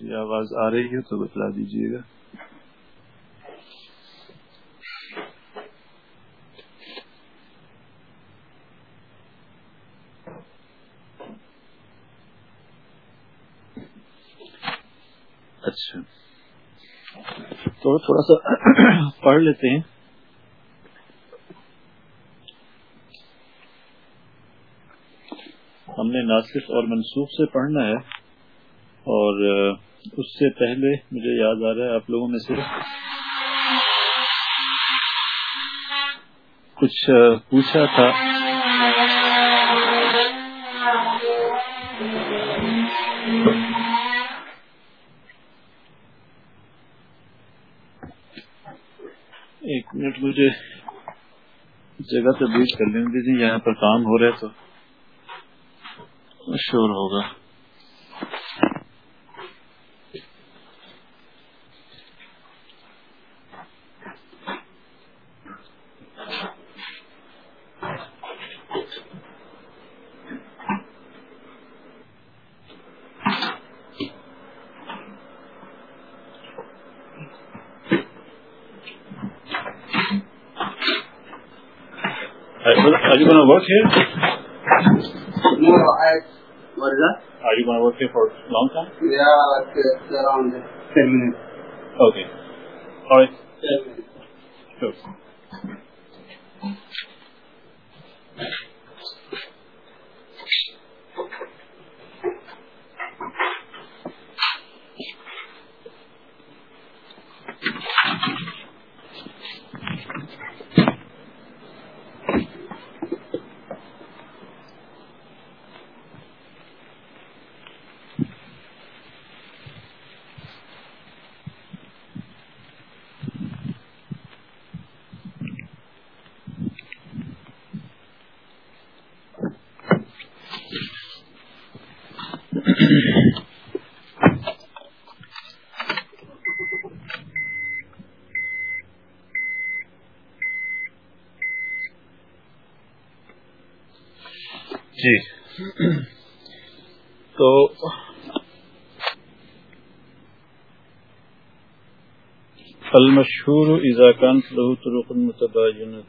یہ آواز آ رہی ہے تو بتلا دیجیے گا۔ اچھا۔ تو تھوڑا سا پڑھ لیتے ہیں۔ ہم نے ناصف اور منسوخ سے پڑھنا ہے اور اس سے پہلے مجھے یاد آ رہا ہے آپ لوگوں میں سے کچھ پوچھا تھا۔ ایک منٹ مجھے جگہ تبدیل کر لیں دیجیے یہاں پر کام ہو رہا ہے تو شور ہوگا۔ Work here? No, I, what is that? Are you going to work here for a long time? Yeah, it's around 10 minutes. Okay. All right. 10 minutes. Sure. جی۔ تو المشہور اذا كان له طرق متباینہ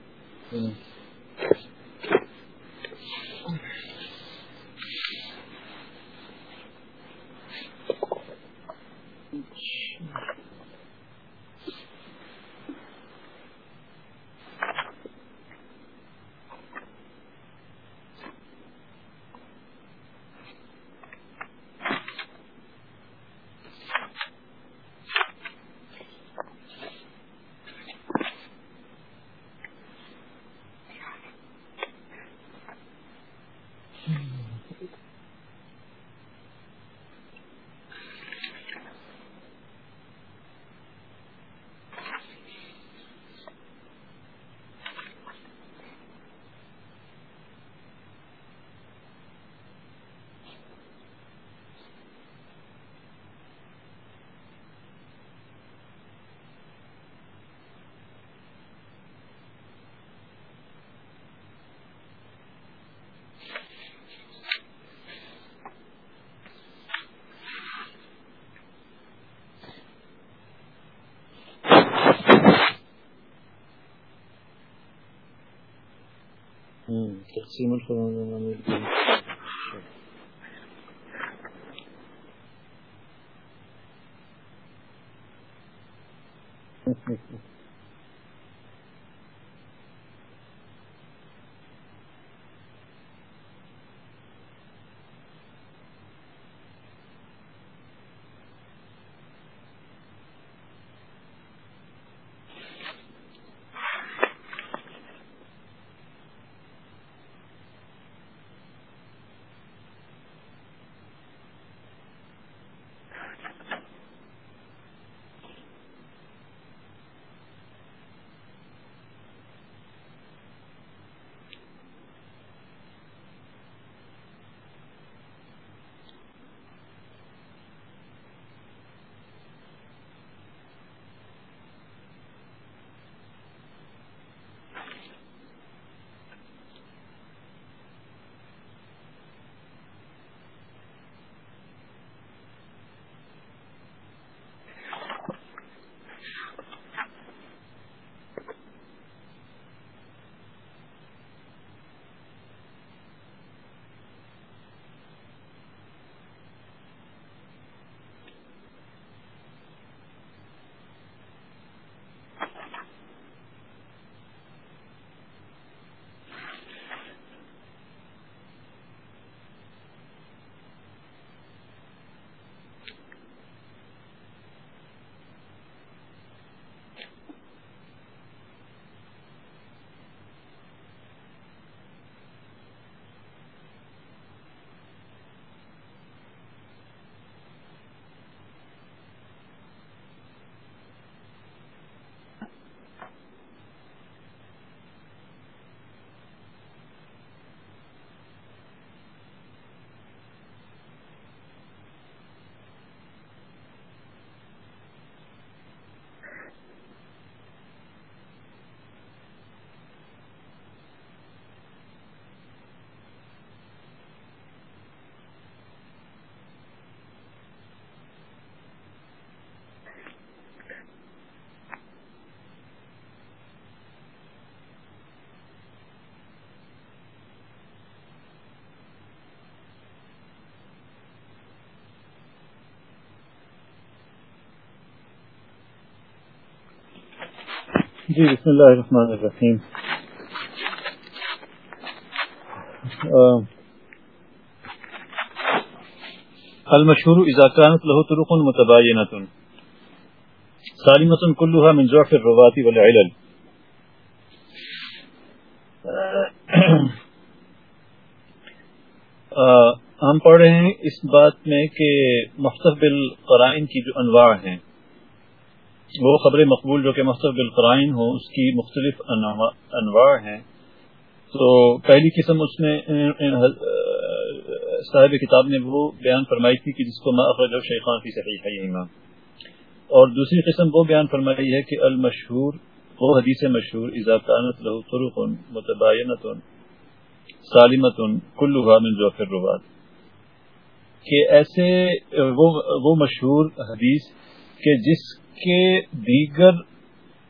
تقسیم الفرمان Thank you. جی بسم اللہ الرحمن الرحیم۔ المشهور اذا كانت له طرق متباينه سالمه كلها من ضعف الروات والعلل۔ ہم پڑھ رہے ہیں اس بات میں کہ مختص قرائن کی جو انواع ہیں۔ وہ خبر مقبول جو کہ مختص بالقرائن ہو اس کی مختلف انواع ہیں۔ تو پہلی قسم اس میں صاحب کتاب نے وہ بیان فرمائی تھی کہ جس کو میں اخرج شیخان کی صحیح ہے امام اور دوسری قسم وہ بیان فرمائی ہے کہ المشہور وہ حدیث مشہور اضافانت لہو طرق متباینت سالمت کلها من جوفر روات کہ ایسے وہ, وہ مشہور حدیث کہ جس کے دیگر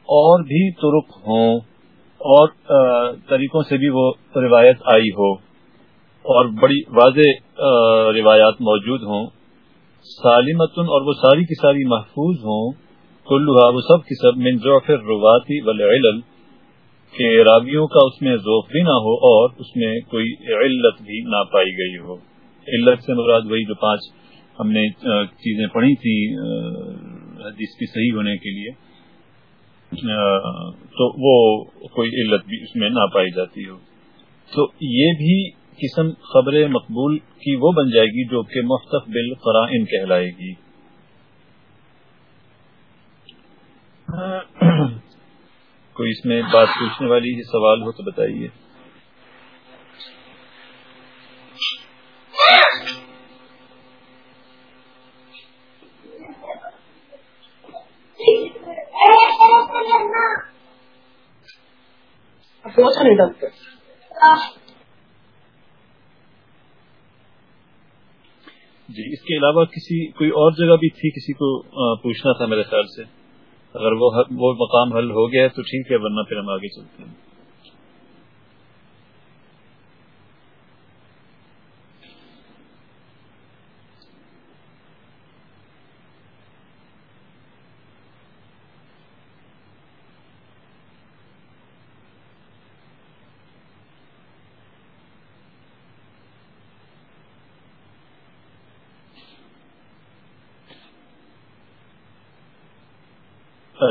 اور بھی طرق ہوں اور طریقوں سے بھی وہ روایت آئی ہو اور بڑی واضح روایات موجود ہوں۔ سالمتن اور وہ ساری کی ساری محفوظ ہوں۔ کلوہا وہ سب کی سب، من ضعف الرواتی والعلل، کہ راویوں کا اس میں ذوق بھی نہ ہو اور اس میں کوئی علت بھی نہ پائی گئی ہو۔ علت سے مراد وہی جو پانچ ہم نے چیزیں پڑھی تھی حدیث کی صحیح ہونے کے لیے تو وہ کوئی علت بھی اس میں نہ پائی جاتی ہو۔ تو یہ بھی قسم خبر مقبول کی وہ بن جائے گی جو کہ مستقبل قرائن کہلائے گی۔ کوئی اس میں بات پوچھنے والی سوال ہو تو بتائیے۔ جی اس کے علاوہ کسی، کوئی اور جگہ بھی تھی کسی کو پوچھنا تھا میرے خیال سے؟ اگر وہ مقام حل ہو گیا تو ٹھیک ہے، ورنہ پھر ہم آگے چلتے ہیں۔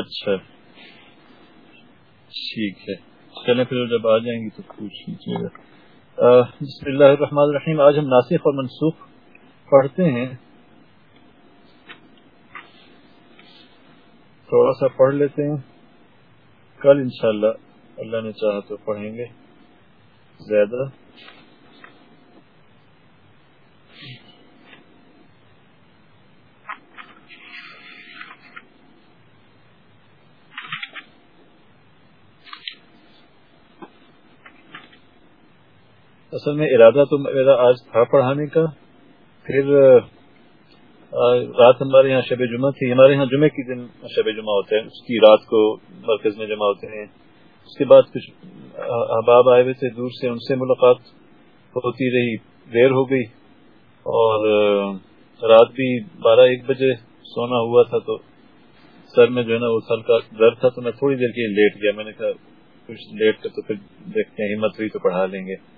اچھا۔ ٹھیک ہے۔ چلیں پھر جب آ جائیں گی تو پوچھ لیجیے گا۔ بسم اللہ الرحمن الرحیم۔ آج ہم ناسخ اور منسوخ پڑھتے ہیں۔ تھوڑا سا پڑھ لیتے ہیں۔ کل انشاءاللہ اللہ نے چاہا تو پڑھیں گے۔ زیادہ۔ اصل میں ارادہ تو میرا آج تھا پڑھانے کا، پھر رات ہمارے یہاں شب جمعہ تھی، ہمارے یہاں جمعے کی دن شب جمعہ ہوتا ہے، اس کی رات کو مرکز میں جمع ہوتے ہیں۔ اس کے بعد کچھ احباب آئے ہوئے تھے دور سے، ان سے ملاقات ہوتی رہی، دیر ہو گئی۔ اور رات بھی بارہ ایک بجے سونا ہوا تھا تو سر میں جو ہے نا وہ سال کا درد تھا تو میں تھوڑی دیر کے لیٹ گیا۔ میں نے کہا، کچھ لیٹ کر تو پھر دیکھتے ہیں، ہمت ہوئی تو پڑھا لیں گے۔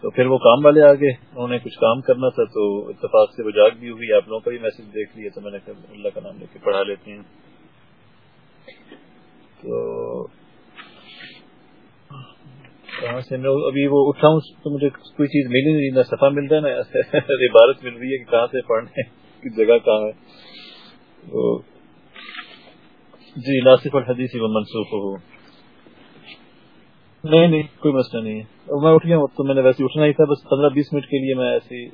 تو پھر وہ کام والے آگے انہوں نے کچھ کام کرنا تھا تو اتفاق سے وہ جاگ بھی ہوئی، آپ لوگوں کا بھی میسج دیکھ لیا تو میں نے اللہ کا نام لے کے پڑھا لیتے ہیں۔ تو کہاں سے میں ابھی وہ اٹھا ہوں، تو مجھے کوئی چیز ملی نہیں، نہ صفحہ مل رہا ہے نا عبارت مل رہی ہے کہ کہاں سے پڑھنے کی جگہ کہاں ہے۔ جی ناصف الحدیث و منسوخ ہو نہیں نہیں، کوئی مسئلہ نہیں ہے۔ میں اٹھ گیا تو میں نے ویسے اٹھنا ہی تھا، بس پندرہ بیس منٹ کے لیے میں ایسی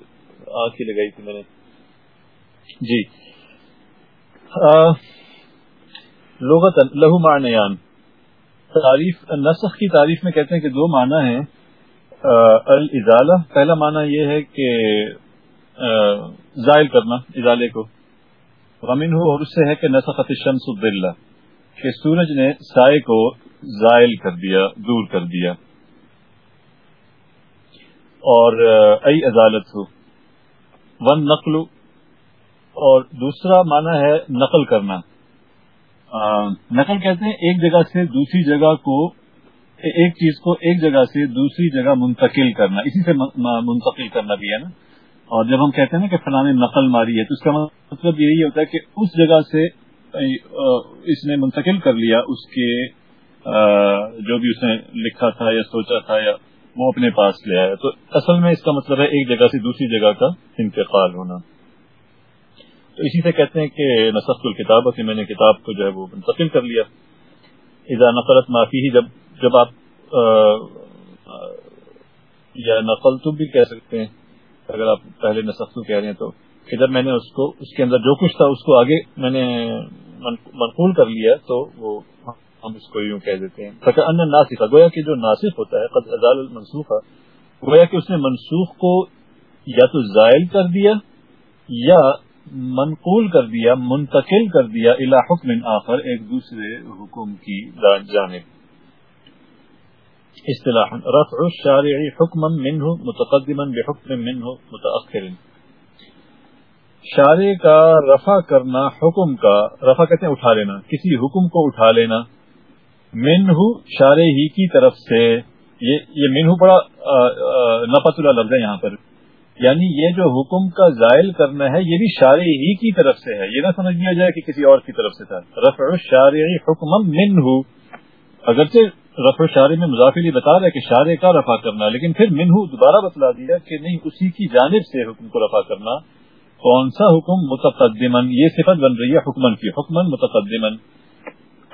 آنکھ ہی لگائی تھی میں نے۔ جی۔ لغت لہو معنیان۔ تعریف، نسخ کی تعریف میں کہتے ہیں کہ دو معنی ہیں۔ الازالہ، پہلا معنی یہ ہے کہ زائل کرنا، ازالے کو۔ غمین ہو اور اس سے ہے کہ نسخت الشمس الظلہ، کہ سورج نے سائے کو زائل کر دیا، دور کر دیا۔ اور ای عدالت ہو۔ ون نقل اور دوسرا معنی ہے نقل کرنا۔ نقل کہتے ہیں ایک جگہ سے دوسری جگہ کو، ایک چیز کو ایک جگہ سے دوسری جگہ منتقل کرنا۔ اسی سے منتقل کرنا بھی ہے نا۔ اور جب ہم کہتے ہیں نا کہ فلاں نقل ماری ہے، تو اس کا مطلب یہی ہوتا ہے کہ اس جگہ سے اس نے منتقل کر لیا، اس کے جو بھی اس نے لکھا تھا یا سوچا تھا یا وہ اپنے پاس لے آیا۔ تو اصل میں اس کا مطلب ہے ایک جگہ سے دوسری جگہ کا انتقال ہونا۔ تو اسی سے کہتے ہیں کہ نصف الکتاب کہ میں نے کتاب کو جو ہے وہ منتقل کر لیا۔ اذا نقلت معافی ہی جب جب آپ یا نقل تو بھی کہہ سکتے ہیں، اگر آپ پہلے نسختو کہہ رہے ہیں تو۔ کہ جب میں نے اس کو، اس کے اندر جو کچھ تھا، اس کو آگے میں نے منقول کر لیا تو وہ ہم اس کو یوں کہہ دیتے ہیں۔ ان ناسخ گویا کہ جو ناسخ ہوتا ہے، قد ازال المنسوخ گویا کہ اس نے منسوخ کو یا تو زائل کر دیا یا منقول کر دیا، منتقل کر دیا الى حکم آخر ایک دوسرے حکم کی جانب۔ اصطلاح رفع الشارع حکما منه، متقدما بحکم منه متأخر شارع کا رفع کرنا، حکم کا، رفع کہتے ہیں اٹھا لینا، کسی حکم کو اٹھا لینا۔ منہ شارع ہی کی طرف سے، یہ یہ منہ بڑا نفت اللہ لفظ ہے یہاں پر۔ یعنی یہ جو حکم کا زائل کرنا ہے، یہ بھی شارع ہی کی طرف سے ہے۔ یہ نہ سمجھ لیا جائے کہ کسی اور کی طرف سے تھا۔ رفع الشارع حکم منہ اگرچہ رفع شارع میں مضافی بتا رہا ہے کہ شارع کا رفع کرنا، لیکن پھر منہ دوبارہ بتلا دیا کہ نہیں، اسی کی جانب سے حکم کو رفع کرنا۔ کون سا حکم؟ متقدمن یہ صفت بن رہی ہے حکمن کی حکمن متقدمن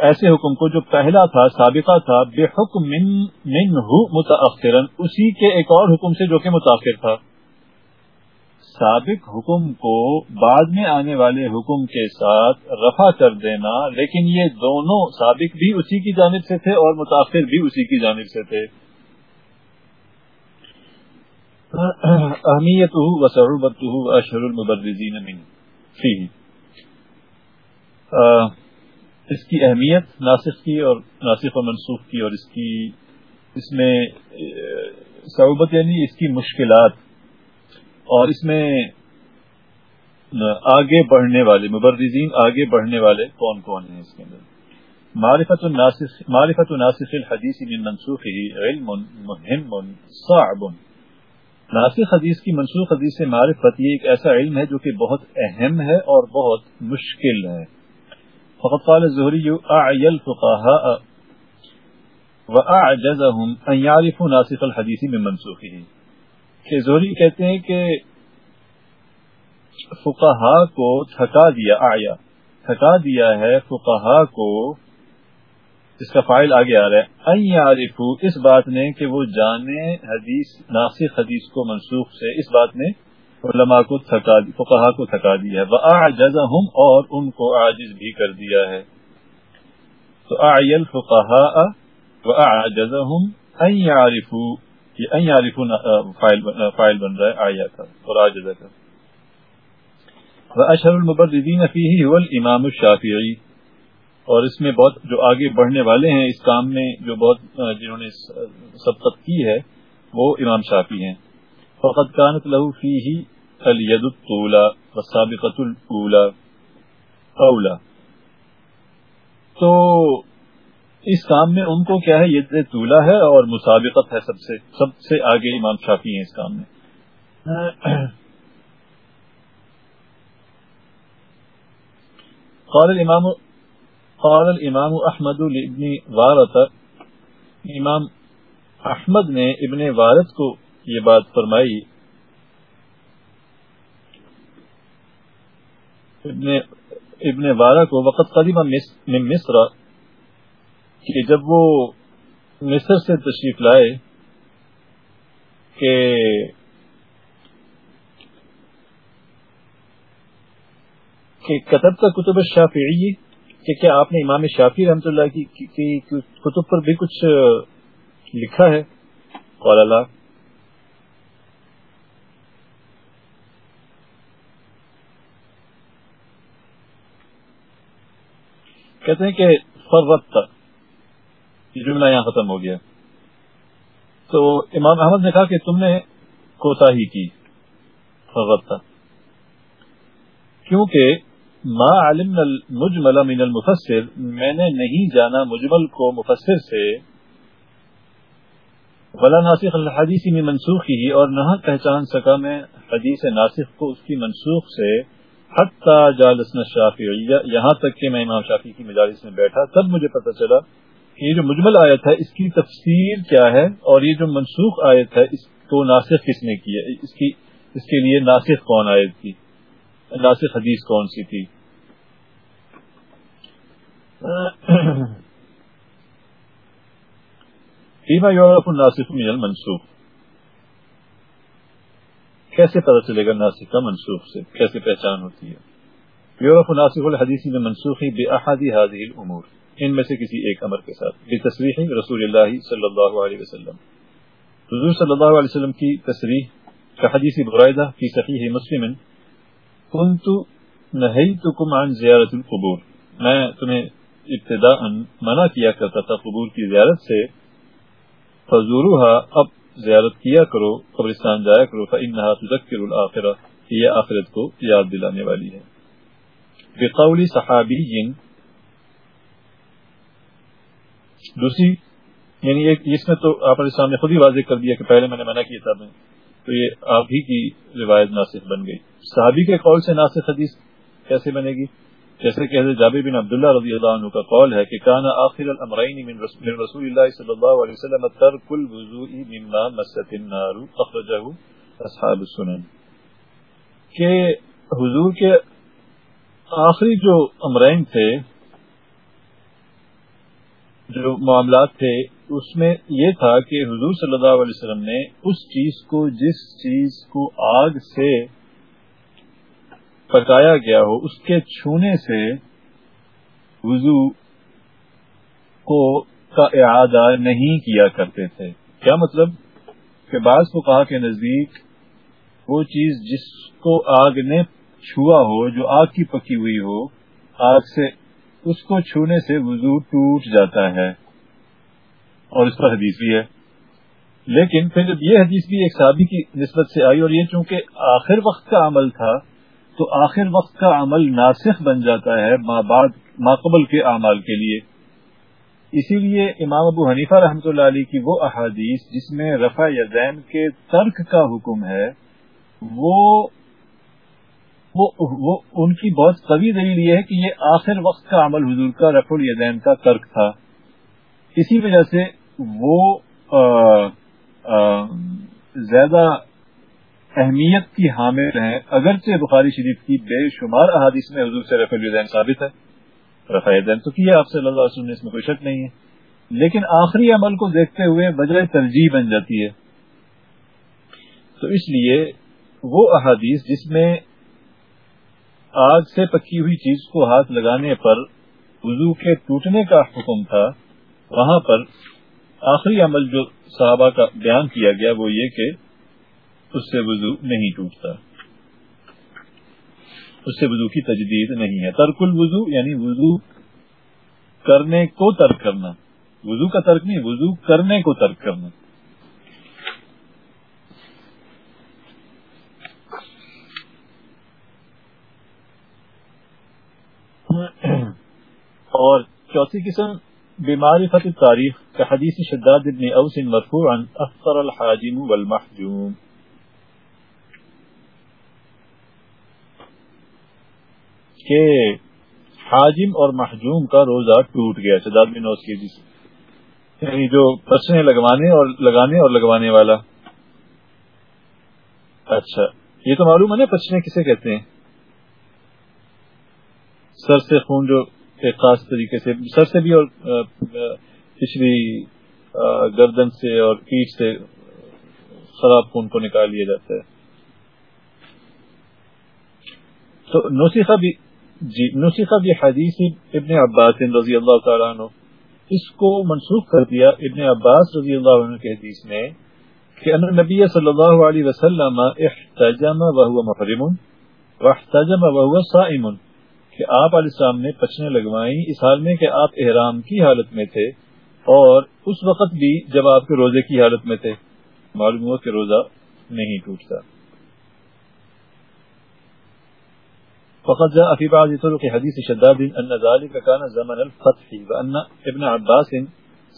ایسے حکم کو جو پہلا تھا، سابقہ تھا، بے حکم من متاثر اسی کے ایک اور حکم سے جو کہ متاثر تھا۔ سابق حکم کو بعد میں آنے والے حکم کے ساتھ رفع کر دینا، لیکن یہ دونوں سابق بھی اسی کی جانب سے تھے اور متاثر بھی اسی کی جانب سے تھے۔ اہمیت وصعوبت اشہر المبرزین فی اس کی اہمیت ناسخ کی اور ناسخ و منسوخ کی اور اس کی، اس میں، صعوبت یعنی اس کی مشکلات اور اس میں آگے بڑھنے والے، مبرزین آگے بڑھنے والے کون کون ہیں اس کے اندر؟ معرفت الناسخ معرفت الناسخ الحدیث من منسوخ علم، مهم، صعب. ناسخ حدیث کی منسوخ حدیث سے معرفت یہ ایک ایسا علم ہے جو کہ بہت اہم ہے اور بہت مشکل ہے۔ فقط قال الزهري أعي الفقهاء وأعجزهم أن يعرفوا ناسخ الحديث من منسوخه۔ کہ زہری کہتے ہیں کہ فقہا کو تھکا دیا، آیا تھکا دیا ہے فقہا کو، اس کا فائل آگے آ رہا ہے۔ یعرفو اس بات نے کہ وہ جانے حدیث، ناسخ حدیث کو منسوخ سے، اس بات نے علماء کو تھکا دی فقہا کو تھکا دیا ہے۔ وَأَعْجَزَهُمْ اور ان کو عاجز بھی کر دیا ہے۔ تو اعی الفقہاء وَأَعْجَزَهُمْ ان يعرفوا یہ ان يعرفوا فائل بن رہا ہے آیا کا اور عاجزہ کا وَأَشْهَرُ الْمُبَرِّدِينَ فِيهِ هُوَ الْإِمَامُ الشَّافِعِي۔ اور اس میں بہت جو آگے بڑھنے والے ہیں اس کام میں، جو بہت جنہوں نے سبقت کی ہے، وہ امام شافی ہیں۔ فقط كانت له فيه الید الطولہ والسابقة الاولى اولا تو اس کام میں ان کو کیا ہے؟ یہ طولہ ہے اور مسابقت ہے سب سے سب سے آگے امام شافی ہیں اس کام میں۔ قال الامام قال الامام احمد لابن وارت امام احمد نے ابن وارت کو یہ بات فرمائی۔ ابن ابن بارہ کو وقت قدیمہ مصر کہ جب وہ مصر سے تشریف لائے کہ کہ کتب کا کتب شافعی کہ کیا آپ نے امام شافی رحمۃ اللہ کی کتب پر بھی کچھ لکھا ہے؟ قال اللہ. کہتے ہیں کہ فرت یہ جملہ یہاں ختم ہو گیا۔ تو امام احمد نے کہا کہ تم نے کوتا ہی کی فرت کیونکہ ما علم المجمل من المفسر، میں نے نہیں جانا مجمل کو مفسر سے۔ ولا ناسخ الحدیث میں منسوخ ہی اور نہ پہچان سکا میں حدیث ناسخ کو اس کی منسوخ سے۔ حتی جالسنا شافعیہ، یہاں تک کہ میں امام شافی کی مجالس میں بیٹھا، تب مجھے پتہ چلا کہ یہ جو مجمل آیت ہے، اس کی تفسیر کیا ہے؟ اور یہ جو منسوخ آیت ہے، اس کو ناسخ کس نے کی ہے؟ اس کی، اس کے لیے ناسخ کون آیت تھی؟ ناسخ حدیث کون سی تھی؟ فیما یورپ الناسخ من المنسوخ۔ کیسے پتہ چلے گا ناسخ کا منسوخ سے؟ کیسے پہچان ہوتی ہے؟ یورپ الناسخ الحدیث میں منسوخی بے احادی حاضی الامور، ان میں سے کسی ایک امر کے ساتھ بے تصریح رسول اللہ صلی اللہ علیہ وسلم۔ حضور صلی اللہ علیہ وسلم کی تصریح کا حدیث برائدہ کی صحیح مسلم، کنت نہیتکم عن زیارت القبور میں تمہیں ابتدا منع کیا کرتا تھا قبور کی زیارت سے فضوروها اب زیارت کیا کرو، قبرستان جایا کرو، فإنها تذکر الآخرہ یہ آخرت کو یاد دلانے والی ہے۔ بقول صحابی دوسری یعنی ایک، اس میں تو آپ نے خود ہی واضح کر دیا کہ پہلے میں نے منع کیا تھا میں، تو یہ آپ ہی کی روایت ناصف بن گئی۔ صحابی کے قول سے ناصف حدیث کیسے بنے گی؟ جیسے کہ حضرت جابر بن عبداللہ رضی اللہ عنہ کا قول ہے کہ کانا آخر الامرین من رسول اللہ صلی اللہ علیہ وسلم ترک الوضوء مما مست النار، اخرجہ اصحاب السنن۔ کہ حضور کے آخری جو امرین تھے، جو معاملات تھے، اس میں یہ تھا کہ حضور صلی اللہ علیہ وسلم نے اس چیز کو، جس چیز کو آگ سے پکایا گیا ہو، اس کے چھونے سے وضو کو کا اعادہ نہیں کیا کرتے تھے۔ کیا مطلب؟ کہ بعض کو کہا نزدیک وہ چیز جس کو آگ نے چھوا ہو، جو آگ کی پکی ہوئی ہو، آگ سے اس کو چھونے سے وضو ٹوٹ جاتا ہے۔ اور اس پر حدیث بھی ہے۔ لیکن پھر جب یہ حدیث بھی ایک صحابی کی نسبت سے آئی اور یہ چونکہ آخر وقت کا عمل تھا تو آخر وقت کا عمل ناسخ بن جاتا ہے ماقبل کے اعمال کے لیے۔ اسی لیے امام ابو حنیفہ رحمۃ اللہ علیہ کی وہ احادیث جس میں رفع یدین کے ترک کا حکم ہے وہ وہ, وہ ان کی بہت قوی دلیل یہ ہے کہ یہ آخر وقت کا عمل حضور کا رف الیدین کا ترک تھا۔ اسی وجہ سے وہ آ, آ, زیادہ اہمیت کی حامل ہیں اگرچہ بخاری شریف کی بے شمار احادیث میں حضور سے رف الدین ثابت ہے۔ رفع دین تو کیا آپ صلی اللہ علیہ وسلم نے اس میں کوئی شک نہیں ہے۔ لیکن آخری عمل کو دیکھتے ہوئے بجائے ترجیح بن جاتی ہے۔ تو اس لیے وہ احادیث جس میں آگ سے پکی ہوئی چیز کو ہاتھ لگانے پر وضو کے ٹوٹنے کا حکم تھا، وہاں پر آخری عمل جو صحابہ کا بیان کیا گیا وہ یہ کہ اس سے وضو نہیں ٹوٹتا۔ اس سے وضو کی تجدید نہیں ہے۔ ترک الوضو یعنی وضو کرنے کو ترک کرنا۔ وضو کا ترک نہیں، وضو کرنے کو ترک کرنا۔ اور چوتھی قسم، بیماری فتح تاریخ۔ کا حدیث شداد ابن اوس مرفوعا، افطر الحاجم والمحجوم۔ کہ حاجم اور محجوم کا روزہ ٹوٹ گیا شداد بن اوس کی جس یعنی جو پسنے لگوانے اور لگانے اور لگوانے والا۔ اچھا یہ تو معلوم ہے نا کسے کہتے ہیں؟ سر سے خون جو ایک خاص طریقے سے، سر سے بھی اور پچھلی گردن سے اور پیٹ سے خراب خون کو نکال لیا جاتا ہے۔ تو نوسیخہ بھی جی نوسیخہ بھی حدیث ابن عباس رضی اللہ تعالیٰ عنہ، اس کو منسوخ کر دیا ابن عباس رضی اللہ عنہ کے حدیث میں کہ ان نبی صلی اللہ علیہ وسلم احتجم وهو محرم واحتجم وهو صائم، کہ آپ علیہ السلام نے پچنے لگوائیں اس حال میں کہ آپ احرام کی حالت میں تھے اور اس وقت بھی جب آپ کے روزے کی حالت میں تھے، معلوم ہوا کہ روزہ نہیں ٹوٹتا۔ فقد جاء في بعض طرق حديث شداد أن ذلك كان زمن الفتح، وأن ابن عباس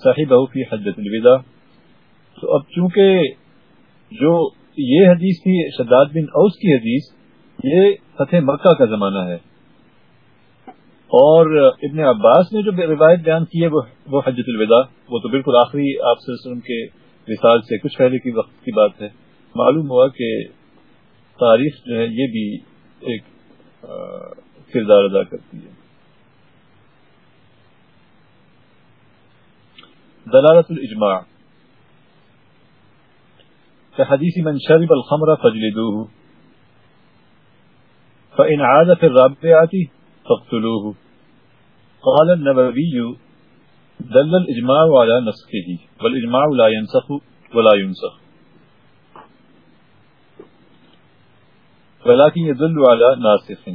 صاحبه في حجة الوداع. تو اب چونکہ جو یہ حدیث تھی، شداد بن اوس کی حدیث، یہ فتح مکہ کا زمانہ ہے۔ اور ابن عباس نے جو روایت بیان کی ہے، وہ حجت الوداع، وہ تو بالکل آخری آپ سے وسلم کے مثال سے کچھ پہلے کی وقت کی بات ہے۔ معلوم ہوا کہ تاریخ جو ہے، یہ بھی ایک کردار ادا کرتی ہے دلالت الاجماع. كحديث من شرب الخمر فاجلدوه. فإن عاد في الرابعة فاقتلوه. قال النبوي دل الإجماع على نسخه والإجماع لا ينسخ ولا ينسخ. ولكن يدل على ناسخ.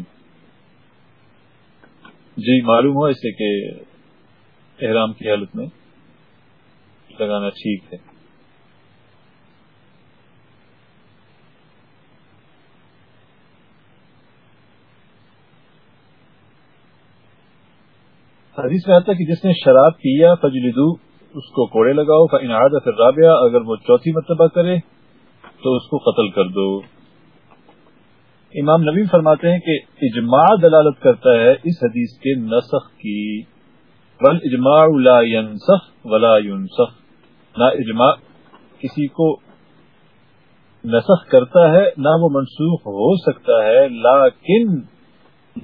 جی معلوم ہوا اسے کہ احرام کی حالت میں لگانا ٹھیک ہے۔ حدیث میں آتا کہ جس نے شراب پیا، فجلدو، اس کو کوڑے لگاؤ فنعاد پھر رابعہ اگر وہ چوتھی مرتبہ کرے تو اس کو قتل کر دو۔ امام نبی فرماتے ہیں کہ اجماع دلالت کرتا ہے اس حدیث کے نسخ کی۔ ول اجماع لا ينسخ ولا ينسخ نہ اجماع کسی کو نسخ کرتا ہے، نہ وہ منسوخ ہو سکتا ہے، لیکن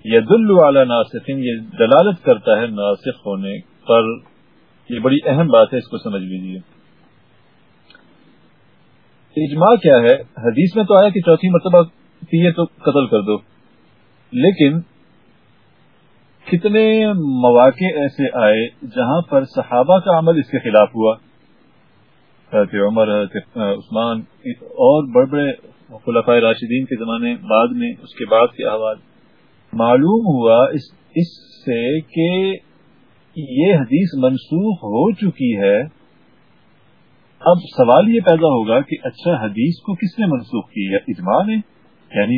ید اللہ ناسخین یہ دلالت کرتا ہے ناسخ ہونے پر۔ یہ بڑی اہم بات ہے، اس کو سمجھ لیجیے اجماع کیا ہے؟ حدیث میں تو آیا کہ چوتھی مرتبہ پیے تو قتل کر دو۔ لیکن کتنے مواقع ایسے آئے جہاں پر صحابہ کا عمل اس کے خلاف ہوا۔ حضرت عمر، حضرت عثمان، اور بڑے بڑے خلفۂ راشدین کے زمانے بعد میں اس کے بعد کے احوال۔ معلوم ہوا اس اس سے کہ یہ حدیث منسوخ ہو چکی ہے۔ اب سوال یہ پیدا ہوگا کہ اچھا حدیث کو کس نے منسوخ کی ہے؟ اجماع نے۔ یعنی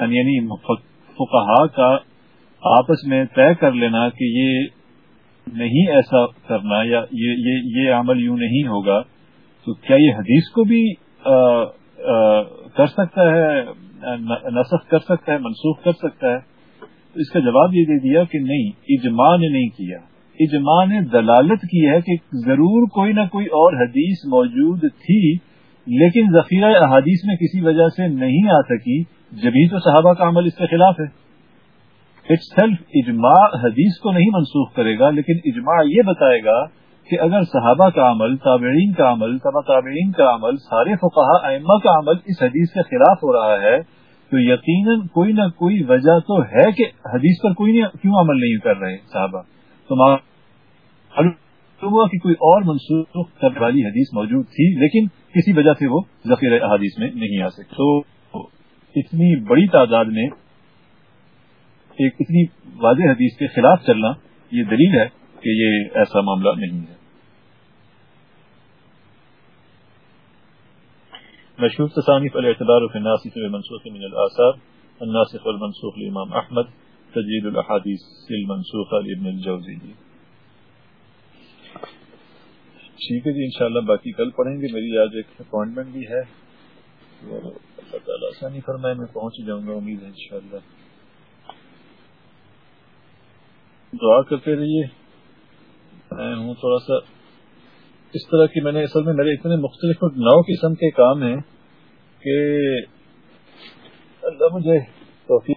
یعنی فقہا کا آپس میں طے کر لینا کہ یہ نہیں ایسا کرنا یا یہ یہ, یہ عمل یوں نہیں ہوگا تو کیا یہ حدیث کو بھی آ, آ, کر سکتا ہے نسخ کر سکتا ہے منسوخ کر سکتا ہے؟ اس کا جواب یہ دے دیا کہ نہیں اجماع نے نہیں کیا۔ اجماع نے دلالت کی ہے کہ ضرور کوئی نہ کوئی اور حدیث موجود تھی لیکن ذخیرہ احادیث میں کسی وجہ سے نہیں آ سکی جبھی تو صحابہ کا عمل اس کے خلاف ہے۔ اٹ سیلف اجماع حدیث کو نہیں منسوخ کرے گا، لیکن اجماع یہ بتائے گا کہ اگر صحابہ کا عمل، تابعین کا عمل تبا تابعین کا عمل، سارے فقہ ائمہ کا عمل اس حدیث کے خلاف ہو رہا ہے، تو یقیناً کوئی نہ کوئی وجہ تو ہے کہ حدیث پر کوئی کیوں عمل نہیں کر رہے صحابہ؟ تو ہوا کہ کوئی اور منسوخ کرنے والی حدیث موجود تھی، لیکن کسی وجہ سے وہ ذخیر احادیث میں نہیں آ سکے۔ تو اتنی بڑی تعداد میں ایک اتنی واضح حدیث کے خلاف چلنا یہ دلیل ہے کہ یہ ایسا معاملہ نہیں ہے۔ مشهور تصانيف الاعتبار في الناسخ والمنسوخ من الآثار، الناسخ والمنسوخ لإمام أحمد تجديد الأحاديث المنسوخة لابن الجوزي ٹھیک ہے جی انشاءاللہ باقی کل پڑھیں گے۔ میری آج ایک اپوائنٹمنٹ بھی ہے۔ اللہ تعالیٰ آسانی فرمائے، میں پہنچ جاؤں گا، امید ہے انشاءاللہ۔ دعا کرتے رہیے۔ میں ہوں تھوڑا سا اس طرح کی، میں نے اصل میں میرے اتنے مختلف نو قسم کے کام ہیں کہ اللہ مجھے توفیق